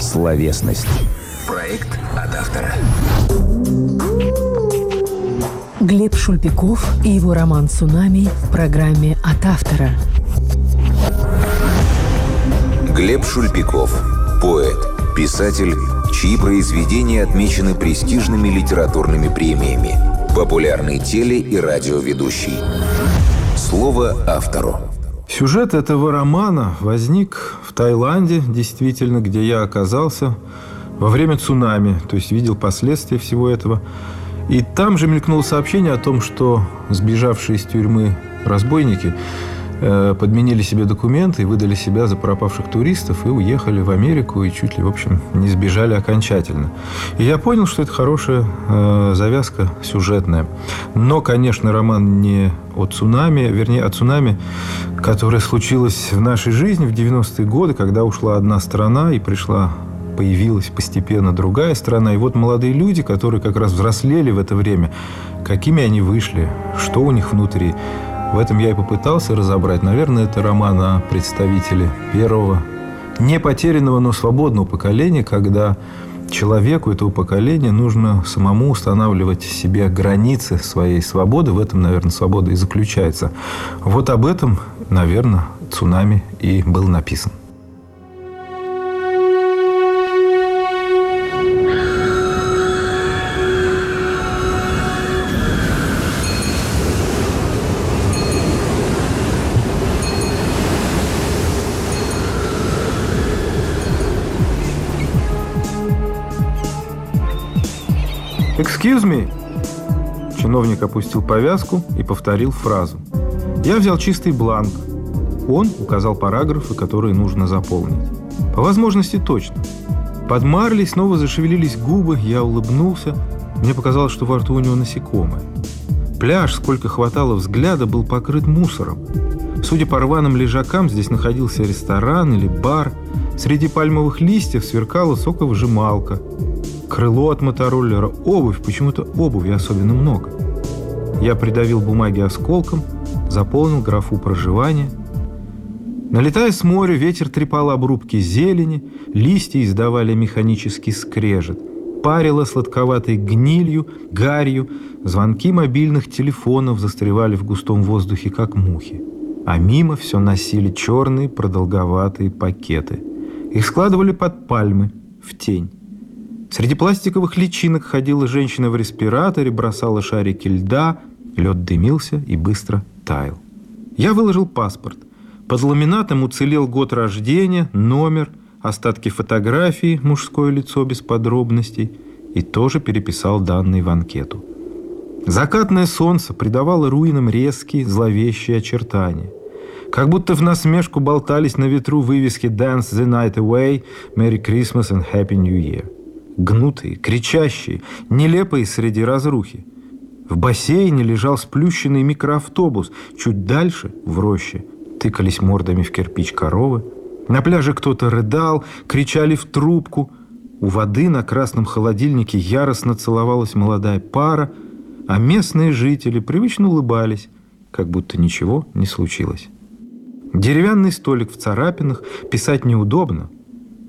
Словесность. Проект от автора. Глеб Шульпиков и его роман «Цунами» в программе «От автора». Глеб Шульпиков. Поэт, писатель, чьи произведения отмечены престижными литературными премиями. Популярный теле- и радиоведущий. Слово автору. Сюжет этого романа возник в Таиланде, действительно, где я оказался во время цунами, то есть видел последствия всего этого. И там же мелькнуло сообщение о том, что сбежавшие из тюрьмы разбойники подменили себе документы и выдали себя за пропавших туристов и уехали в Америку и чуть ли, в общем, не сбежали окончательно. И я понял, что это хорошая э, завязка сюжетная. Но, конечно, роман не о цунами, вернее, о цунами, которое случилось в нашей жизни в 90-е годы, когда ушла одна страна и пришла появилась постепенно другая страна. И вот молодые люди, которые как раз взрослели в это время, какими они вышли, что у них внутри. В этом я и попытался разобрать. Наверное, это роман о представителе первого, не потерянного, но свободного поколения, когда человеку этого поколения нужно самому устанавливать себе границы своей свободы. В этом, наверное, свобода и заключается. Вот об этом, наверное, «Цунами» и был написан. «Excuse me!» Чиновник опустил повязку и повторил фразу. Я взял чистый бланк. Он указал параграфы, которые нужно заполнить. По возможности точно. Под снова зашевелились губы, я улыбнулся. Мне показалось, что во рту у него насекомое. Пляж, сколько хватало взгляда, был покрыт мусором. Судя по рваным лежакам, здесь находился ресторан или бар. Среди пальмовых листьев сверкала соковыжималка крыло от мотороллера, обувь, почему-то обуви особенно много. Я придавил бумаги осколком, заполнил графу проживания. Налетая с моря, ветер трепал обрубки зелени, листья издавали механический скрежет. Парило сладковатой гнилью, гарью, звонки мобильных телефонов застревали в густом воздухе, как мухи. А мимо все носили черные продолговатые пакеты. Их складывали под пальмы, в тень. Среди пластиковых личинок ходила женщина в респираторе, бросала шарики льда, лед дымился и быстро таял. Я выложил паспорт. Под ламинатом уцелел год рождения, номер, остатки фотографии, мужское лицо без подробностей и тоже переписал данные в анкету. Закатное солнце придавало руинам резкие, зловещие очертания. Как будто в насмешку болтались на ветру вывески «Dance the night away», «Merry Christmas and Happy New Year» гнутые, кричащие, нелепые среди разрухи. В бассейне лежал сплющенный микроавтобус. Чуть дальше, в роще, тыкались мордами в кирпич коровы. На пляже кто-то рыдал, кричали в трубку. У воды на красном холодильнике яростно целовалась молодая пара, а местные жители привычно улыбались, как будто ничего не случилось. Деревянный столик в царапинах, писать неудобно.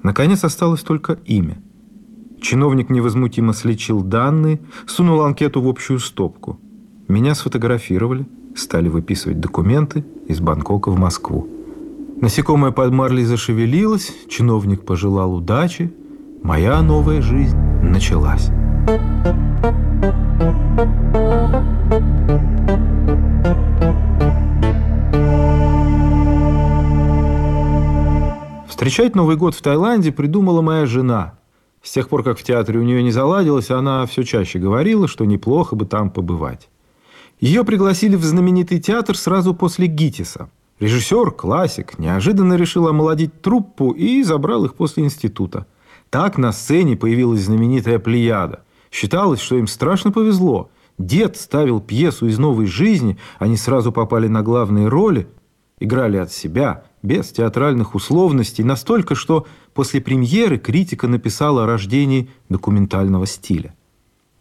Наконец осталось только имя – Чиновник невозмутимо слечил данные, сунул анкету в общую стопку. Меня сфотографировали, стали выписывать документы из Бангкока в Москву. Насекомое под марлей зашевелилось, чиновник пожелал удачи. Моя новая жизнь началась. Встречать Новый год в Таиланде придумала моя жена – с тех пор, как в театре у нее не заладилось, она все чаще говорила, что неплохо бы там побывать. Ее пригласили в знаменитый театр сразу после ГИТИСа. Режиссер, классик, неожиданно решил омолодить труппу и забрал их после института. Так на сцене появилась знаменитая плеяда. Считалось, что им страшно повезло. Дед ставил пьесу из новой жизни, они сразу попали на главные роли, играли от себя, без театральных условностей, настолько, что после премьеры критика написала о рождении документального стиля.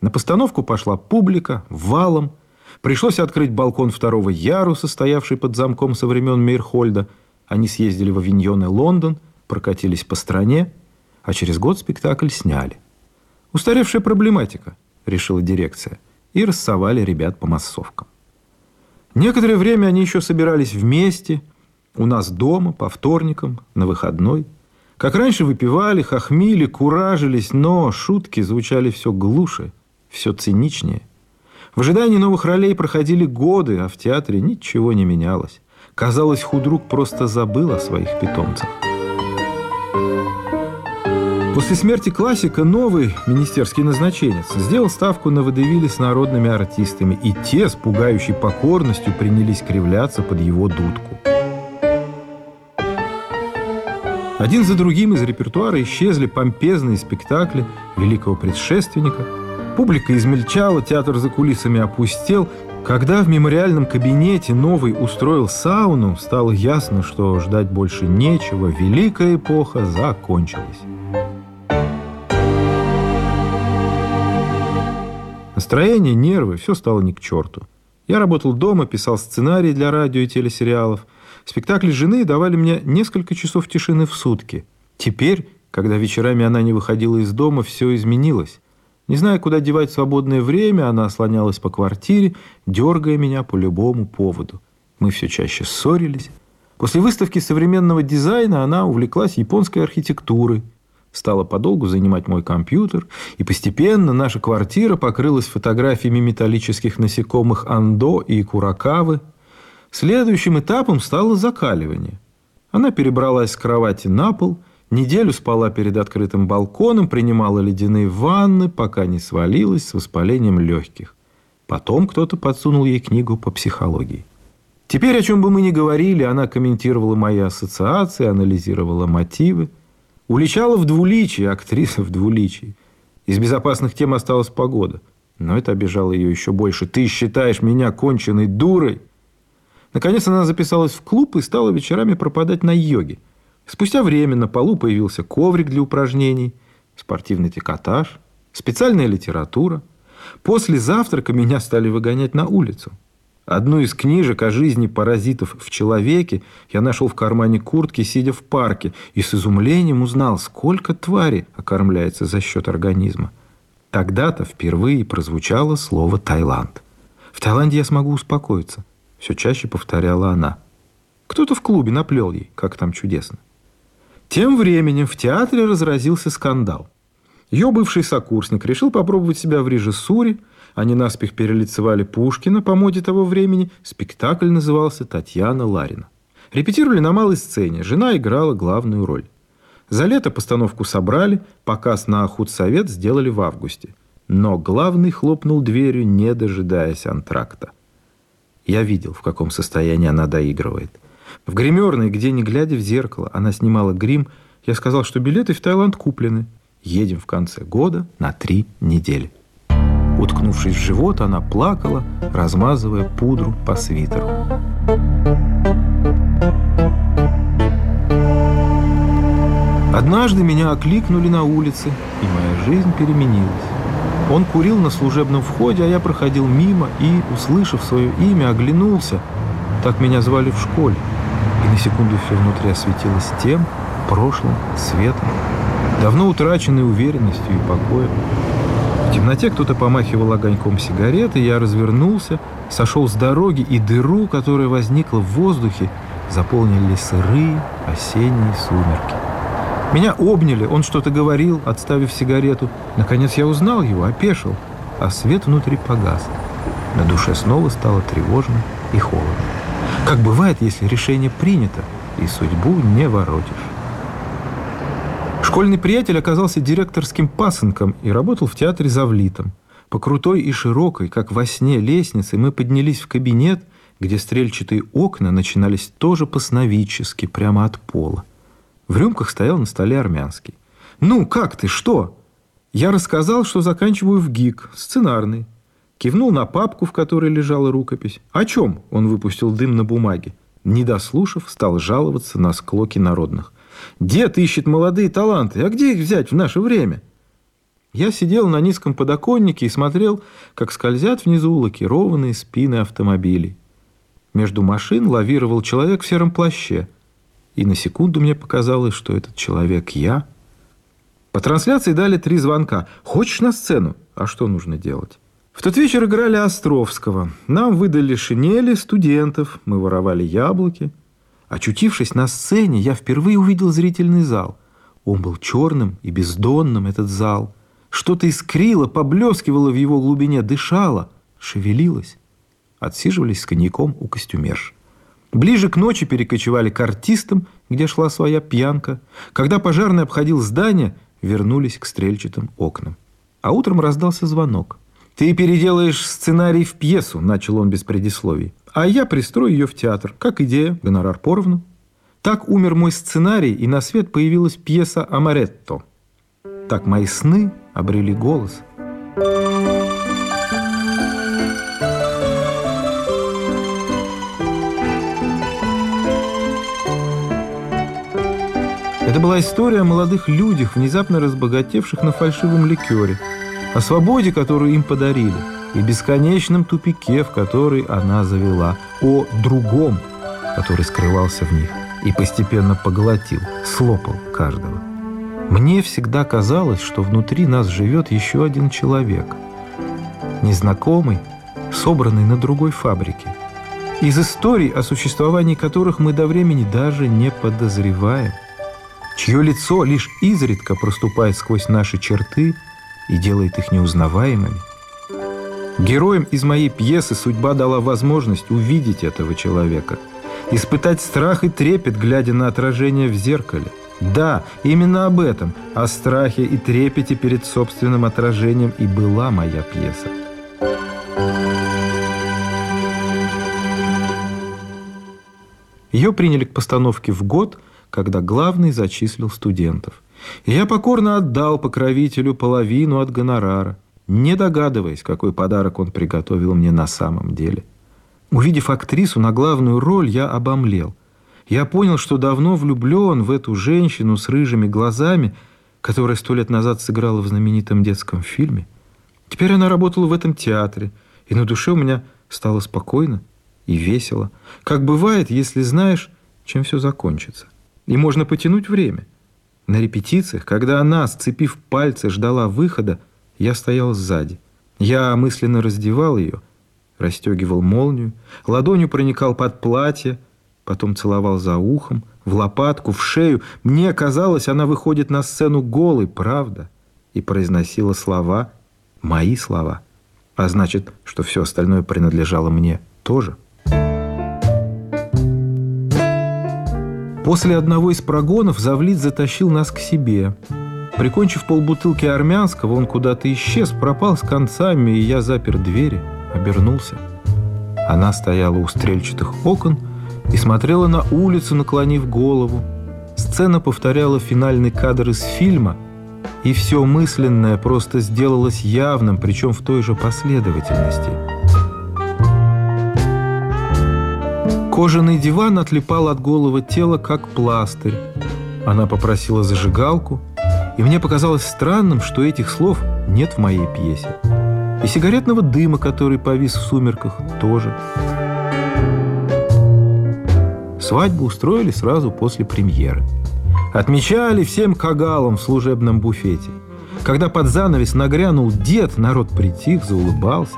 На постановку пошла публика, валом. Пришлось открыть балкон второго яруса, стоявший под замком со времен Мейрхольда. Они съездили в Авиньон и Лондон, прокатились по стране. а через год спектакль сняли. Устаревшая проблематика, решила дирекция, и рассовали ребят по массовкам. Некоторое время они еще собирались вместе, у нас дома, по вторникам, на выходной. Как раньше выпивали, хохмили, куражились, но шутки звучали все глуше, все циничнее. В ожидании новых ролей проходили годы, а в театре ничего не менялось. Казалось, худрук просто забыл о своих питомцах. После смерти классика новый министерский назначенец сделал ставку на водевили с народными артистами, и те с пугающей покорностью принялись кривляться под его дудку. Один за другим из репертуара исчезли помпезные спектакли великого предшественника. Публика измельчала, театр за кулисами опустел. Когда в мемориальном кабинете новый устроил сауну, стало ясно, что ждать больше нечего, великая эпоха закончилась. Настроение, нервы, все стало не к черту. Я работал дома, писал сценарии для радио и телесериалов. Спектакли жены давали мне несколько часов тишины в сутки. Теперь, когда вечерами она не выходила из дома, все изменилось. Не зная, куда девать свободное время, она слонялась по квартире, дергая меня по любому поводу. Мы все чаще ссорились. После выставки современного дизайна она увлеклась японской архитектурой – стала подолгу занимать мой компьютер, и постепенно наша квартира покрылась фотографиями металлических насекомых андо и куракавы. Следующим этапом стало закаливание. Она перебралась с кровати на пол, неделю спала перед открытым балконом, принимала ледяные ванны, пока не свалилась с воспалением легких. Потом кто-то подсунул ей книгу по психологии. Теперь, о чем бы мы ни говорили, она комментировала мои ассоциации, анализировала мотивы. Уличала в двуличии, актриса в двуличии. Из безопасных тем осталась погода. Но это обижало ее еще больше. «Ты считаешь меня конченной дурой?» Наконец она записалась в клуб и стала вечерами пропадать на йоге. Спустя время на полу появился коврик для упражнений, спортивный трикотаж, специальная литература. После завтрака меня стали выгонять на улицу. Одну из книжек о жизни паразитов в человеке я нашел в кармане куртки, сидя в парке, и с изумлением узнал, сколько твари окормляется за счет организма. Тогда-то впервые прозвучало слово «Таиланд». «В Таиланде я смогу успокоиться», — все чаще повторяла она. Кто-то в клубе наплел ей, как там чудесно. Тем временем в театре разразился скандал. Ее бывший сокурсник решил попробовать себя в режиссуре — они наспех перелицевали Пушкина по моде того времени. Спектакль назывался «Татьяна Ларина». Репетировали на малой сцене. Жена играла главную роль. За лето постановку собрали, показ на худсовет сделали в августе. Но главный хлопнул дверью, не дожидаясь антракта. Я видел, в каком состоянии она доигрывает. В гримерной, где, не глядя в зеркало, она снимала грим, я сказал, что билеты в Таиланд куплены. Едем в конце года на три недели. Уткнувшись в живот, она плакала, размазывая пудру по свитеру. Однажды меня окликнули на улице, и моя жизнь переменилась. Он курил на служебном входе, а я проходил мимо и, услышав свое имя, оглянулся. Так меня звали в школе. И на секунду все внутри осветилось тем, прошлым, светом, давно утраченной уверенностью и покоем. В темноте кто-то помахивал огоньком сигареты, я развернулся, сошел с дороги, и дыру, которая возникла в воздухе, заполнили сырые осенние сумерки. Меня обняли, он что-то говорил, отставив сигарету. Наконец я узнал его, опешил, а свет внутри погас. На душе снова стало тревожно и холодно. Как бывает, если решение принято, и судьбу не воротишь. Школьный приятель оказался директорским пасынком и работал в театре завлитом. По крутой и широкой, как во сне, лестнице мы поднялись в кабинет, где стрельчатые окна начинались тоже по-сновидчески, прямо от пола. В рюмках стоял на столе армянский. «Ну, как ты, что?» Я рассказал, что заканчиваю в ГИК, сценарный. Кивнул на папку, в которой лежала рукопись. «О чем?» – он выпустил дым на бумаге. Не дослушав, стал жаловаться на склоки народных. Дед ищет молодые таланты. А где их взять в наше время? Я сидел на низком подоконнике и смотрел, как скользят внизу лакированные спины автомобилей. Между машин лавировал человек в сером плаще. И на секунду мне показалось, что этот человек я. По трансляции дали три звонка. «Хочешь на сцену?» А что нужно делать? В тот вечер играли Островского. Нам выдали шинели студентов, мы воровали яблоки. Очутившись на сцене, я впервые увидел зрительный зал. Он был черным и бездонным, этот зал. Что-то искрило, поблескивало в его глубине, дышало, шевелилось. Отсиживались с коньяком у костюмерш. Ближе к ночи перекочевали к артистам, где шла своя пьянка. Когда пожарный обходил здание, вернулись к стрельчатым окнам. А утром раздался звонок. «Ты переделаешь сценарий в пьесу», – начал он без предисловий. «А я пристрою ее в театр. Как идея, гонорар поровну». Так умер мой сценарий, и на свет появилась пьеса «Амаретто». Так мои сны обрели голос. Это была история о молодых людях, внезапно разбогатевших на фальшивом ликере, о свободе, которую им подарили, и бесконечном тупике, в который она завела, о другом, который скрывался в них и постепенно поглотил, слопал каждого. Мне всегда казалось, что внутри нас живет еще один человек, незнакомый, собранный на другой фабрике, из историй, о существовании которых мы до времени даже не подозреваем – чье лицо лишь изредка проступает сквозь наши черты и делает их неузнаваемыми. Героям из моей пьесы судьба дала возможность увидеть этого человека, испытать страх и трепет, глядя на отражение в зеркале. Да, именно об этом, о страхе и трепете перед собственным отражением и была моя пьеса. Ее приняли к постановке в год – когда главный зачислил студентов. И я покорно отдал покровителю половину от гонорара, не догадываясь, какой подарок он приготовил мне на самом деле. Увидев актрису на главную роль, я обомлел. Я понял, что давно влюблен в эту женщину с рыжими глазами, которая сто лет назад сыграла в знаменитом детском фильме. Теперь она работала в этом театре, и на душе у меня стало спокойно и весело, как бывает, если знаешь, чем все закончится и можно потянуть время. На репетициях, когда она, сцепив пальцы, ждала выхода, я стоял сзади. Я мысленно раздевал ее, расстегивал молнию, ладонью проникал под платье, потом целовал за ухом, в лопатку, в шею. Мне казалось, она выходит на сцену голой, правда, и произносила слова, мои слова. А значит, что все остальное принадлежало мне тоже. После одного из прогонов Завлит затащил нас к себе. Прикончив полбутылки армянского, он куда-то исчез, пропал с концами, и я запер двери, обернулся. Она стояла у стрельчатых окон и смотрела на улицу, наклонив голову. Сцена повторяла финальный кадр из фильма, и все мысленное просто сделалось явным, причем в той же последовательности – Кожаный диван отлипал от голого тела, как пластырь. Она попросила зажигалку, и мне показалось странным, что этих слов нет в моей пьесе. И сигаретного дыма, который повис в сумерках, тоже. Свадьбу устроили сразу после премьеры. Отмечали всем кагалом в служебном буфете – когда под занавес нагрянул дед, народ притих, заулыбался.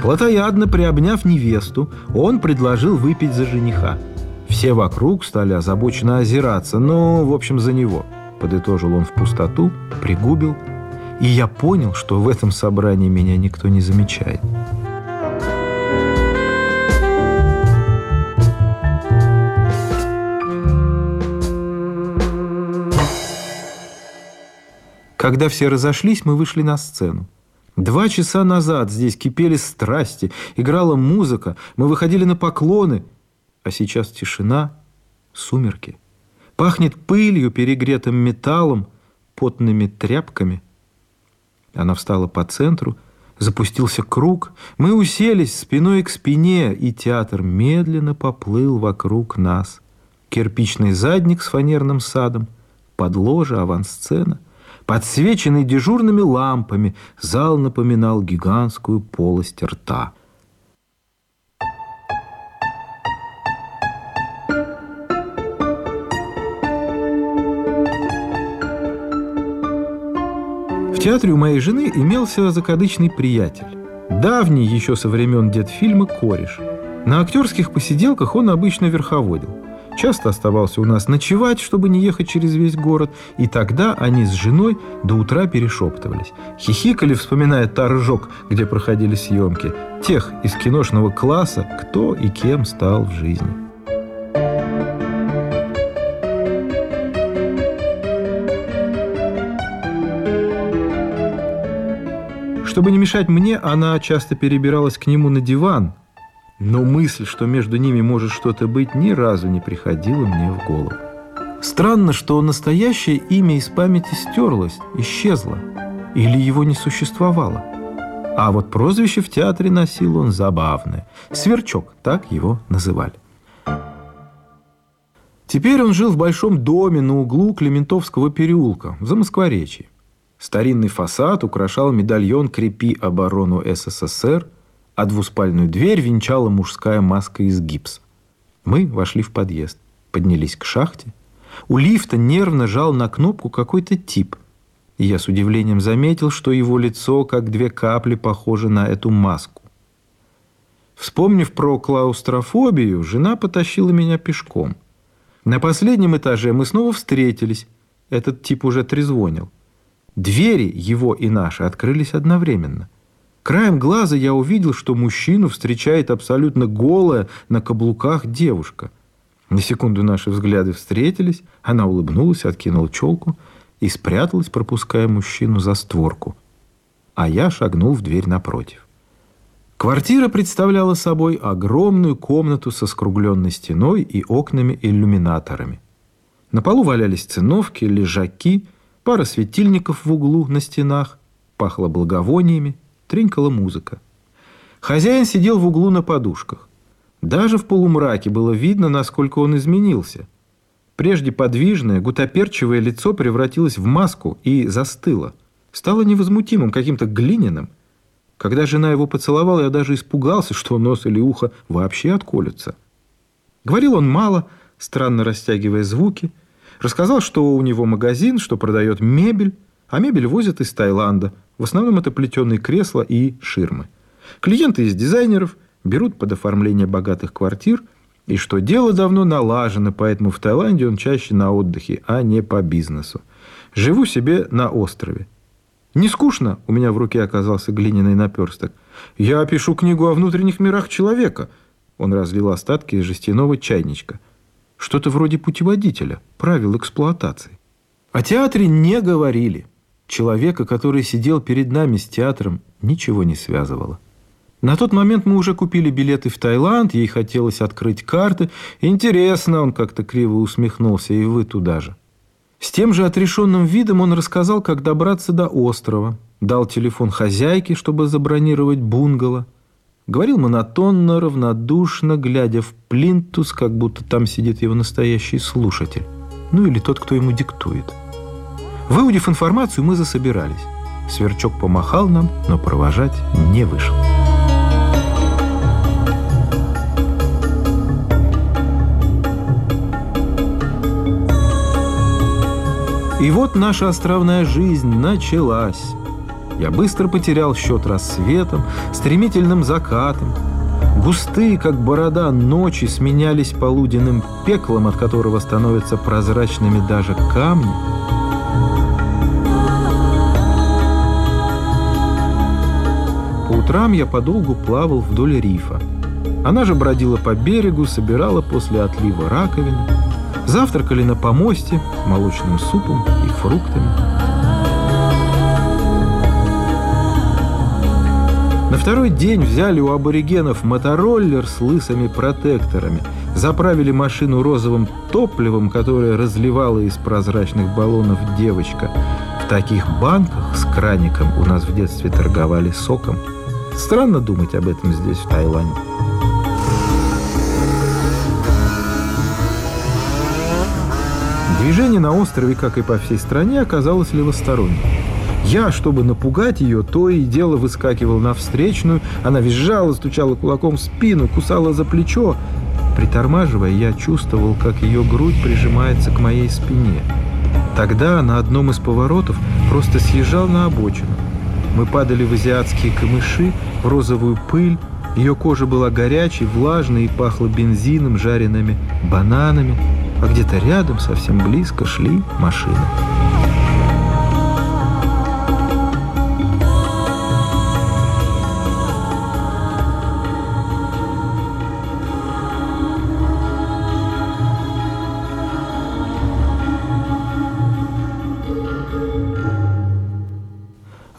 Платоядно приобняв невесту, он предложил выпить за жениха. Все вокруг стали озабоченно озираться, но, в общем, за него. Подытожил он в пустоту, пригубил, и я понял, что в этом собрании меня никто не замечает. Когда все разошлись, мы вышли на сцену. Два часа назад здесь кипели страсти, играла музыка, мы выходили на поклоны, а сейчас тишина, сумерки. Пахнет пылью, перегретым металлом, потными тряпками. Она встала по центру, запустился круг. Мы уселись спиной к спине, и театр медленно поплыл вокруг нас. Кирпичный задник с фанерным садом, подложа, авансцена — Подсвеченный дежурными лампами, зал напоминал гигантскую полость рта. В театре у моей жены имелся закадычный приятель. Давний еще со времен дед-фильма кореш. На актерских посиделках он обычно верховодил. Часто оставался у нас ночевать, чтобы не ехать через весь город, и тогда они с женой до утра перешептывались. Хихикали, вспоминая торжок, где проходили съемки, тех из киношного класса, кто и кем стал в жизни. Чтобы не мешать мне, она часто перебиралась к нему на диван, но мысль, что между ними может что-то быть, ни разу не приходила мне в голову. Странно, что настоящее имя из памяти стерлось, исчезло, или его не существовало. А вот прозвище в театре носил он забавное. Сверчок, так его называли. Теперь он жил в большом доме на углу Клементовского переулка, в Замоскворечье. Старинный фасад украшал медальон «Крепи оборону СССР», а двуспальную дверь венчала мужская маска из гипса. Мы вошли в подъезд, поднялись к шахте. У лифта нервно жал на кнопку какой-то тип. И я с удивлением заметил, что его лицо, как две капли, похоже на эту маску. Вспомнив про клаустрофобию, жена потащила меня пешком. На последнем этаже мы снова встретились. Этот тип уже трезвонил. Двери его и наши открылись одновременно. Краем глаза я увидел, что мужчину встречает абсолютно голая на каблуках девушка. На секунду наши взгляды встретились, она улыбнулась, откинула челку и спряталась, пропуская мужчину за створку. А я шагнул в дверь напротив. Квартира представляла собой огромную комнату со скругленной стеной и окнами-иллюминаторами. На полу валялись циновки, лежаки – пара светильников в углу на стенах, пахло благовониями, тренькала музыка. Хозяин сидел в углу на подушках. Даже в полумраке было видно, насколько он изменился. Прежде подвижное, гутоперчивое лицо превратилось в маску и застыло. Стало невозмутимым, каким-то глиняным. Когда жена его поцеловала, я даже испугался, что нос или ухо вообще отколются. Говорил он мало, странно растягивая звуки – Рассказал, что у него магазин, что продает мебель, а мебель возят из Таиланда. В основном это плетеные кресла и ширмы. Клиенты из дизайнеров берут под оформление богатых квартир, и что дело давно налажено, поэтому в Таиланде он чаще на отдыхе, а не по бизнесу. Живу себе на острове. Не скучно, у меня в руке оказался глиняный наперсток. Я пишу книгу о внутренних мирах человека. Он разлил остатки из жестяного чайничка – что-то вроде путеводителя, правил эксплуатации. О театре не говорили. Человека, который сидел перед нами с театром, ничего не связывало. На тот момент мы уже купили билеты в Таиланд, ей хотелось открыть карты. Интересно, он как-то криво усмехнулся, и вы туда же. С тем же отрешенным видом он рассказал, как добраться до острова. Дал телефон хозяйке, чтобы забронировать бунгало – Говорил монотонно, равнодушно, глядя в плинтус, как будто там сидит его настоящий слушатель. Ну или тот, кто ему диктует. Выудив информацию, мы засобирались. Сверчок помахал нам, но провожать не вышел. И вот наша островная жизнь началась. Я быстро потерял счет рассветом, стремительным закатом. Густые, как борода, ночи сменялись полуденным пеклом, от которого становятся прозрачными даже камни. По утрам я подолгу плавал вдоль рифа. Она же бродила по берегу, собирала после отлива раковины. Завтракали на помосте молочным супом и фруктами. На второй день взяли у аборигенов мотороллер с лысыми протекторами, заправили машину розовым топливом, которое разливала из прозрачных баллонов девочка. В таких банках с краником у нас в детстве торговали соком. Странно думать об этом здесь, в Таиланде. Движение на острове, как и по всей стране, оказалось левосторонним. Я, чтобы напугать ее, то и дело выскакивал на встречную. Она визжала, стучала кулаком в спину, кусала за плечо. Притормаживая, я чувствовал, как ее грудь прижимается к моей спине. Тогда на одном из поворотов просто съезжал на обочину. Мы падали в азиатские камыши, в розовую пыль. Ее кожа была горячей, влажной и пахла бензином, жареными бананами. А где-то рядом, совсем близко, шли машины.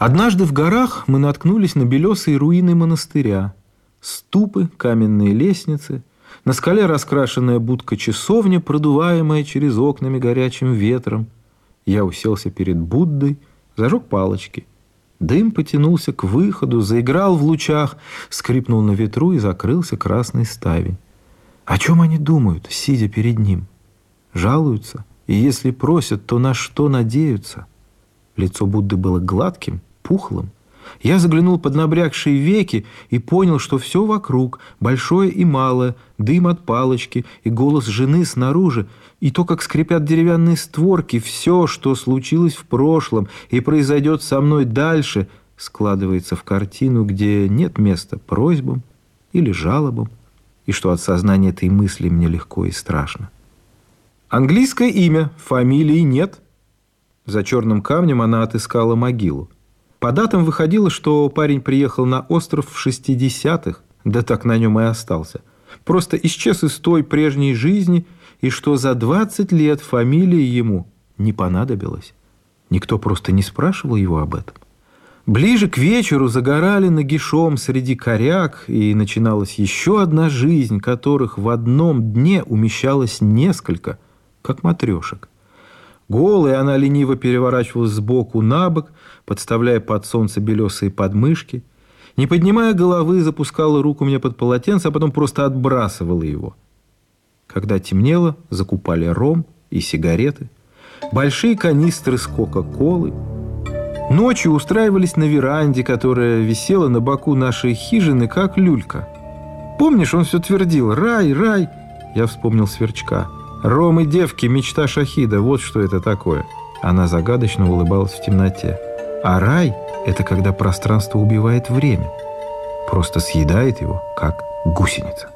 Однажды в горах мы наткнулись на белесые руины монастыря. Ступы, каменные лестницы, на скале раскрашенная будка-часовня, продуваемая через окнами горячим ветром. Я уселся перед Буддой, зажег палочки. Дым потянулся к выходу, заиграл в лучах, скрипнул на ветру и закрылся красный ставень. О чем они думают, сидя перед ним? Жалуются? И если просят, то на что надеются? Лицо Будды было гладким, пухлым. Я заглянул под набрякшие веки и понял, что все вокруг, большое и малое, дым от палочки и голос жены снаружи, и то, как скрипят деревянные створки, все, что случилось в прошлом и произойдет со мной дальше, складывается в картину, где нет места просьбам или жалобам, и что от сознания этой мысли мне легко и страшно. Английское имя, фамилии нет. За черным камнем она отыскала могилу. По датам выходило, что парень приехал на остров в 60-х, да так на нем и остался. Просто исчез из той прежней жизни, и что за 20 лет фамилия ему не понадобилась. Никто просто не спрашивал его об этом. Ближе к вечеру загорали нагишом среди коряк, и начиналась еще одна жизнь, которых в одном дне умещалось несколько, как матрешек. Голая она лениво переворачивалась сбоку на бок, подставляя под солнце белесые подмышки. Не поднимая головы, запускала руку мне под полотенце, а потом просто отбрасывала его. Когда темнело, закупали ром и сигареты, большие канистры с кока-колой. Ночью устраивались на веранде, которая висела на боку нашей хижины, как люлька. Помнишь, он все твердил «Рай, рай!» Я вспомнил сверчка – Ром и девки – мечта Шахида, вот что это такое. Она загадочно улыбалась в темноте. А рай – это когда пространство убивает время. Просто съедает его, как гусеница.